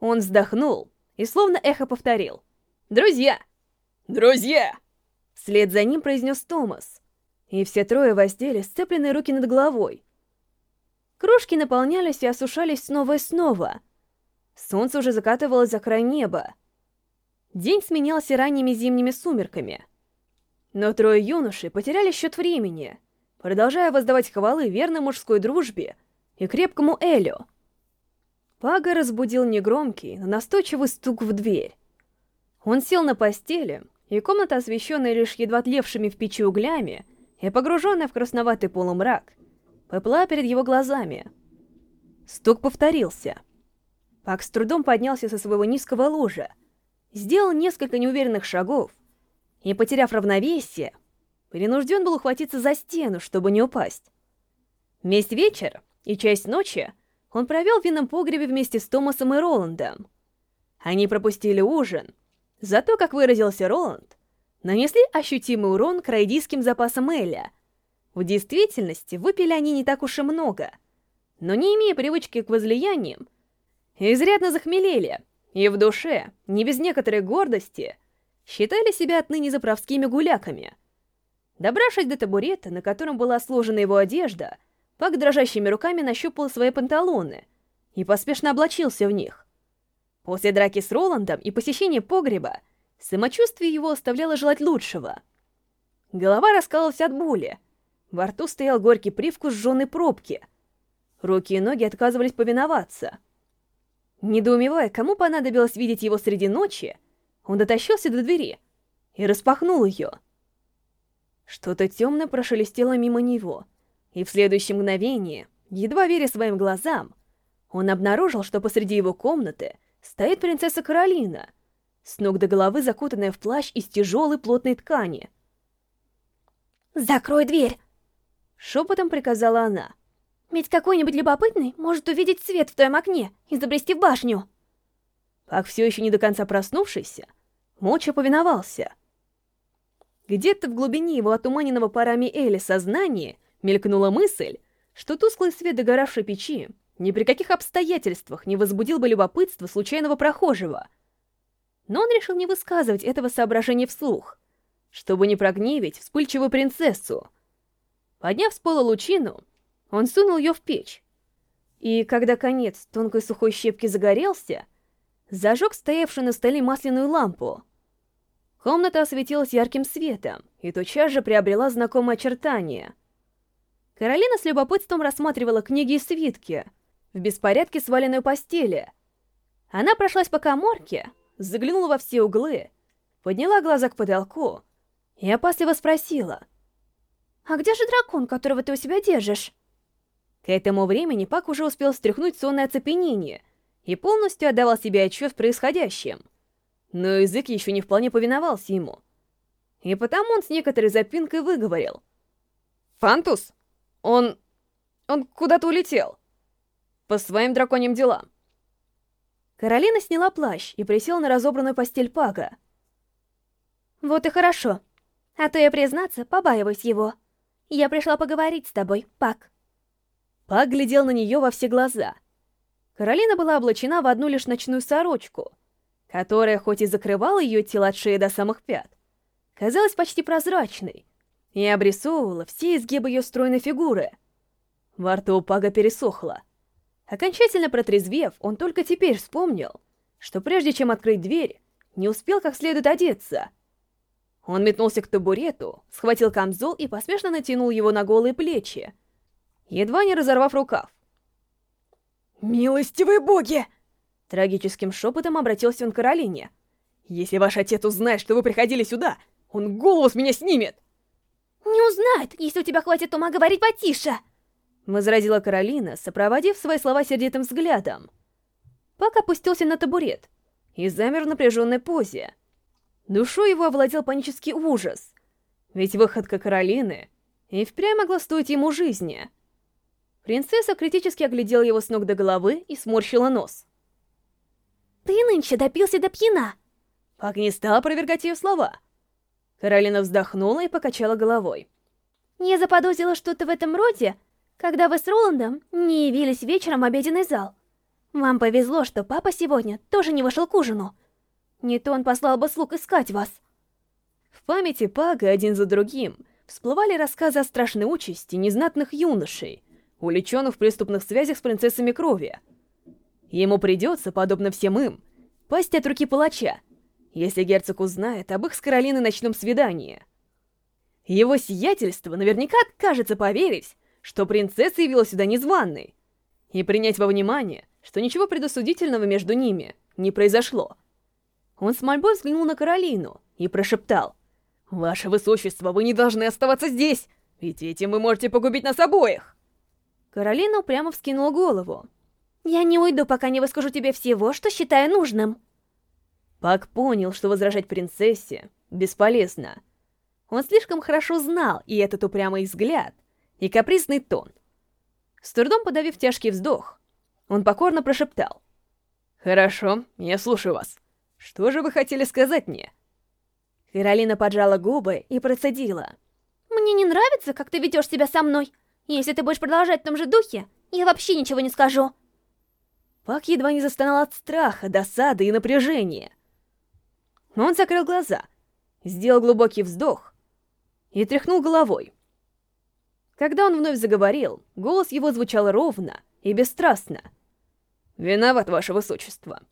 Он вздохнул и словно эхо повторил. «Друзья! Друзья!» Вслед за ним произнес Томас. И все трое воздели сцепленные руки над головой. Кружки наполнялись и осушались снова и снова. Солнце уже закатывалось за край неба. День сменялся ранними зимними сумерками. Но трое юношей потеряли счет времени, продолжая воздавать хвалы верной мужской дружбе и крепкому Элю. Пага разбудил негромкий, но настойчивый стук в дверь. Он сел на постели, и комната, освещенная лишь едва тлевшими в печи углями и погруженная в красноватый полумрак, поплыла перед его глазами. Стук повторился. Пак с трудом поднялся со своего низкого ложа, сделал несколько неуверенных шагов и, потеряв равновесие, принужден был ухватиться за стену, чтобы не упасть. Весь вечер и часть ночи он провел в винном погребе вместе с Томасом и Роландом. Они пропустили ужин, зато, как выразился Роланд, нанесли ощутимый урон к райдийским запасам Эля. В действительности выпили они не так уж и много, но не имея привычки к возлияниям, изрядно захмелели, и в душе, не без некоторой гордости, считали себя отныне заправскими гуляками. Добравшись до табурета, на котором была сложена его одежда, Пак дрожащими руками нащупал свои панталоны и поспешно облачился в них. После драки с Роландом и посещения погреба самочувствие его оставляло желать лучшего. Голова раскалывалась от боли, во рту стоял горький привкус сжженной пробки. Руки и ноги отказывались повиноваться. Недоумевая, кому понадобилось видеть его среди ночи, он дотащился до двери и распахнул ее. Что-то темное прошелестело мимо него — и в следующее мгновение, едва веря своим глазам, он обнаружил, что посреди его комнаты стоит принцесса Каролина, с ног до головы закутанная в плащ из тяжелой плотной ткани. «Закрой дверь!» Шепотом приказала она. «Ведь какой-нибудь любопытный может увидеть свет в твоем окне и забрести в башню!» Пак, все еще не до конца проснувшийся, молча повиновался. Где-то в глубине его отуманенного парами Эли сознания Мелькнула мысль, что тусклый свет догоравшей печи ни при каких обстоятельствах не возбудил бы любопытство случайного прохожего. Но он решил не высказывать этого соображения вслух, чтобы не прогневить вспыльчивую принцессу. Подняв с пола лучину, он сунул ее в печь. И когда конец тонкой сухой щепки загорелся, зажег стоявшую на столе масляную лампу. Комната осветилась ярким светом, и тотчас же приобрела знакомое очертание — Каролина с любопытством рассматривала книги и свитки в беспорядке сваленной постели. Она прошлась по коморке, заглянула во все углы, подняла глаза к потолку и опасливо спросила. «А где же дракон, которого ты у себя держишь?» К этому времени Пак уже успел стряхнуть сонное оцепенение и полностью отдавал себе отчет в происходящем. Но язык еще не вполне повиновался ему. И потому он с некоторой запинкой выговорил. «Фантус, он... он куда-то улетел. По своим драконьим делам. Каролина сняла плащ и присела на разобранную постель Пага. «Вот и хорошо. А то я, признаться, побаиваюсь его. Я пришла поговорить с тобой, Пак». Пак глядел на нее во все глаза. Каролина была облачена в одну лишь ночную сорочку, которая, хоть и закрывала ее тело от шеи до самых пят, казалась почти прозрачной, и обрисовывала все изгибы ее стройной фигуры. Во рту у Пага пересохло. Окончательно протрезвев, он только теперь вспомнил, что прежде чем открыть дверь, не успел как следует одеться. Он метнулся к табурету, схватил камзол и поспешно натянул его на голые плечи, едва не разорвав рукав. «Милостивые боги!» Трагическим шепотом обратился он к Каролине. «Если ваш отец узнает, что вы приходили сюда, он голову с меня снимет!» «Не узнает, если у тебя хватит ума говорить потише!» Возразила Каролина, сопроводив свои слова сердитым взглядом. Пак опустился на табурет и замер в напряженной позе. Душой его овладел панический ужас, ведь выходка Каролины и впрямь могла стоить ему жизни. Принцесса критически оглядела его с ног до головы и сморщила нос. «Ты нынче допился до пьяна!» Пак не стал опровергать ее слова — Каролина вздохнула и покачала головой. «Я заподозрила что-то в этом роде, когда вы с Роландом не явились вечером в обеденный зал. Вам повезло, что папа сегодня тоже не вышел к ужину. Не то он послал бы слуг искать вас. В памяти Пага один за другим всплывали рассказы о страшной участи незнатных юношей, увлеченных в преступных связях с принцессами крови. Ему придется, подобно всем им, пасть от руки палача, если герцог узнает об их с Каролиной ночном свидании. Его сиятельство наверняка откажется поверить, что принцесса явилась сюда незваной, и принять во внимание, что ничего предосудительного между ними не произошло. Он с мольбой взглянул на Каролину и прошептал, «Ваше Высочество, вы не должны оставаться здесь, ведь этим вы можете погубить нас обоих!» Каролина упрямо вскинула голову. «Я не уйду, пока не выскажу тебе всего, что считаю нужным». Пак понял, что возражать принцессе бесполезно. Он слишком хорошо знал и этот упрямый взгляд, и капризный тон. С трудом подавив тяжкий вздох, он покорно прошептал. «Хорошо, я слушаю вас. Что же вы хотели сказать мне?» Каролина поджала губы и процедила. «Мне не нравится, как ты ведешь себя со мной. Если ты будешь продолжать в том же духе, я вообще ничего не скажу». Пак едва не застонал от страха, досады и напряжения. Но он закрыл глаза, сделал глубокий вздох и тряхнул головой. Когда он вновь заговорил, голос его звучал ровно и бесстрастно. «Виноват, ваше высочество.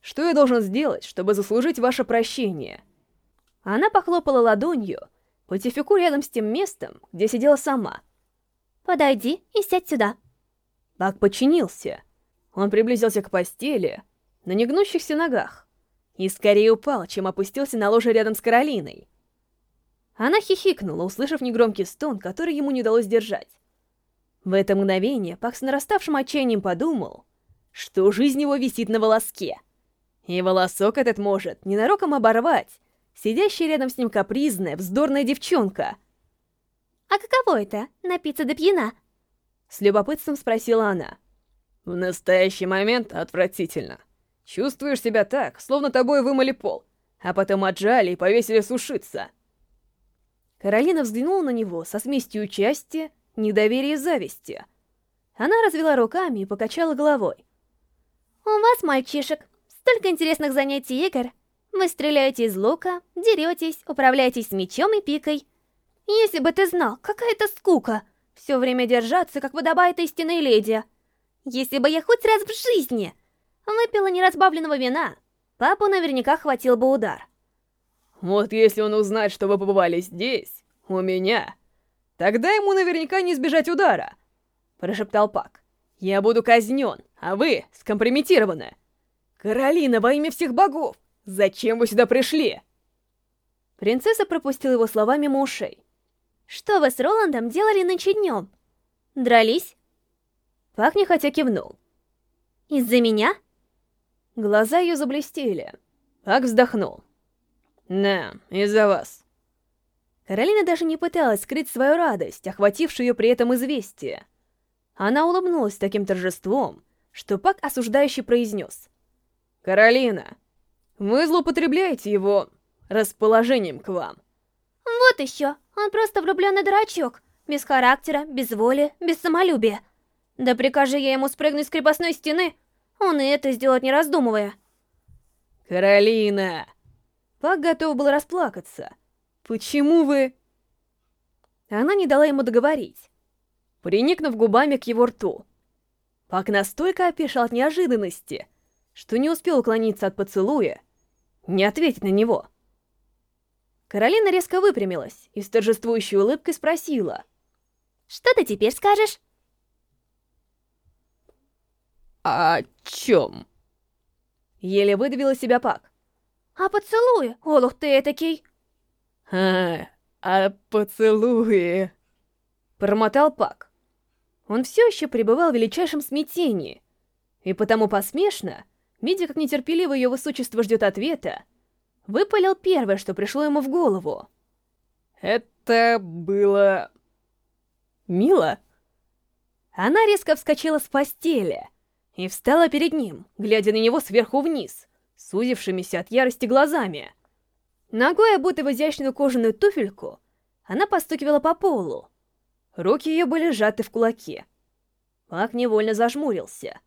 Что я должен сделать, чтобы заслужить ваше прощение?» Она похлопала ладонью по тифику рядом с тем местом, где сидела сама. «Подойди и сядь сюда». Бак подчинился. Он приблизился к постели на негнущихся ногах и скорее упал, чем опустился на ложе рядом с Каролиной. Она хихикнула, услышав негромкий стон, который ему не удалось держать. В это мгновение Пак с нараставшим отчаянием подумал, что жизнь его висит на волоске. И волосок этот может ненароком оборвать сидящая рядом с ним капризная, вздорная девчонка. «А каково это, напиться до пьяна?» С любопытством спросила она. «В настоящий момент отвратительно. Чувствуешь себя так, словно тобой вымыли пол, а потом отжали и повесили сушиться». Каролина взглянула на него со смесью участия, недоверия и зависти. Она развела руками и покачала головой. «У вас, мальчишек, столько интересных занятий игр. Вы стреляете из лука, деретесь, управляетесь мечом и пикой. Если бы ты знал, какая это скука, все время держаться, как подобает истинной леди. Если бы я хоть раз в жизни выпила неразбавленного вина, папу наверняка хватил бы удар». Вот если он узнает, что вы побывали здесь, у меня, тогда ему наверняка не избежать удара, прошептал Пак. Я буду казнен, а вы скомпрометированы. Каролина, во имя всех богов, зачем вы сюда пришли? Принцесса пропустила его слова мимо ушей. Что вы с Роландом делали нынче днем? Дрались? Пак нехотя кивнул. Из-за меня? Глаза ее заблестели. Пак вздохнул. Да, из-за вас. Каролина даже не пыталась скрыть свою радость, охватившую ее при этом известие. Она улыбнулась таким торжеством, что Пак осуждающий произнес. «Каролина, вы злоупотребляете его расположением к вам». «Вот еще, он просто влюбленный дурачок, без характера, без воли, без самолюбия. Да прикажи я ему спрыгнуть с крепостной стены, он и это сделает не раздумывая». «Каролина!» Пак готов был расплакаться. «Почему вы...» Она не дала ему договорить, приникнув губами к его рту. Пак настолько опешил от неожиданности, что не успел уклониться от поцелуя, не ответить на него. Каролина резко выпрямилась и с торжествующей улыбкой спросила. «Что ты теперь скажешь?» «О чем?» Еле выдавила себя Пак. «А поцелуи? Олух ты этакий!» «А, а поцелуи...» Промотал Пак. Он все еще пребывал в величайшем смятении, и потому посмешно, видя, как нетерпеливо ее высочество ждет ответа, выпалил первое, что пришло ему в голову. «Это было... мило?» Она резко вскочила с постели и встала перед ним, глядя на него сверху вниз — сузившимися от ярости глазами. Ногой, обутой в изящную кожаную туфельку, она постукивала по полу. Руки ее были сжаты в кулаке. Пак невольно зажмурился.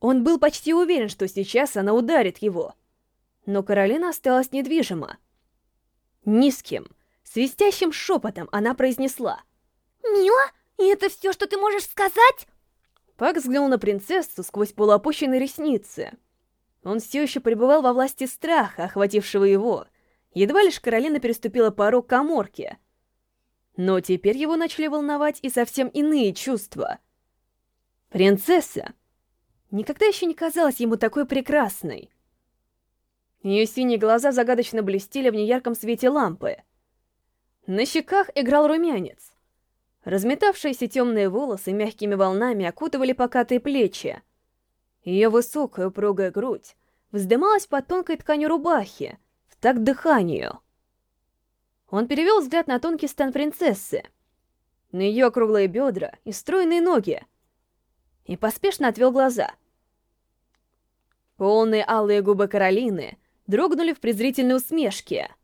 Он был почти уверен, что сейчас она ударит его. Но Каролина осталась недвижима. Низким, свистящим шепотом она произнесла. «Мила, и это все, что ты можешь сказать?» Пак взглянул на принцессу сквозь полуопущенные ресницы. Он все еще пребывал во власти страха, охватившего его. Едва лишь Каролина переступила порог коморки. Но теперь его начали волновать и совсем иные чувства. Принцесса никогда еще не казалась ему такой прекрасной. Ее синие глаза загадочно блестели в неярком свете лампы. На щеках играл румянец. Разметавшиеся темные волосы мягкими волнами окутывали покатые плечи. Ее высокая упругая грудь вздымалась под тонкой тканью рубахи, в такт дыханию. Он перевел взгляд на тонкий стан принцессы, на ее округлые бедра и стройные ноги, и поспешно отвел глаза. Полные алые губы Каролины дрогнули в презрительной усмешке.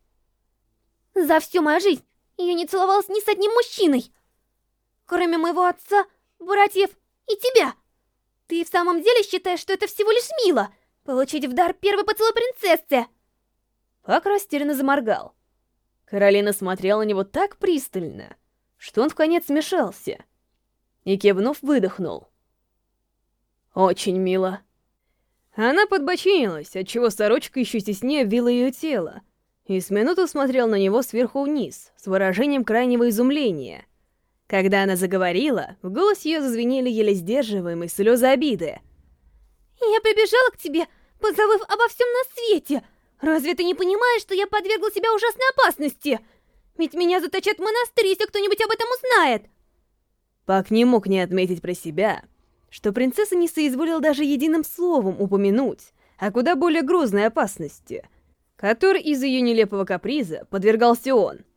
«За всю мою жизнь я не целовалась ни с одним мужчиной, кроме моего отца, братьев и тебя. Ты в самом деле считаешь, что это всего лишь мило, получить в дар первый поцелуй принцессы?» Пак растерянно заморгал. Каролина смотрела на него так пристально, что он в конец смешался. И кивнув, выдохнул. «Очень мило». Она подбочинилась, отчего сорочка еще теснее обвила ее тело, и с минуту смотрел на него сверху вниз, с выражением крайнего изумления. Когда она заговорила, в голос ее зазвенели еле сдерживаемые слезы обиды. «Я прибежала к тебе, позабыв обо всем на свете. Разве ты не понимаешь, что я подвергла себя ужасной опасности? Ведь меня заточат в монастырь, если кто-нибудь об этом узнает!» Пак не мог не отметить про себя, что принцесса не соизволила даже единым словом упомянуть о куда более грозной опасности, которой из-за ее нелепого каприза подвергался он —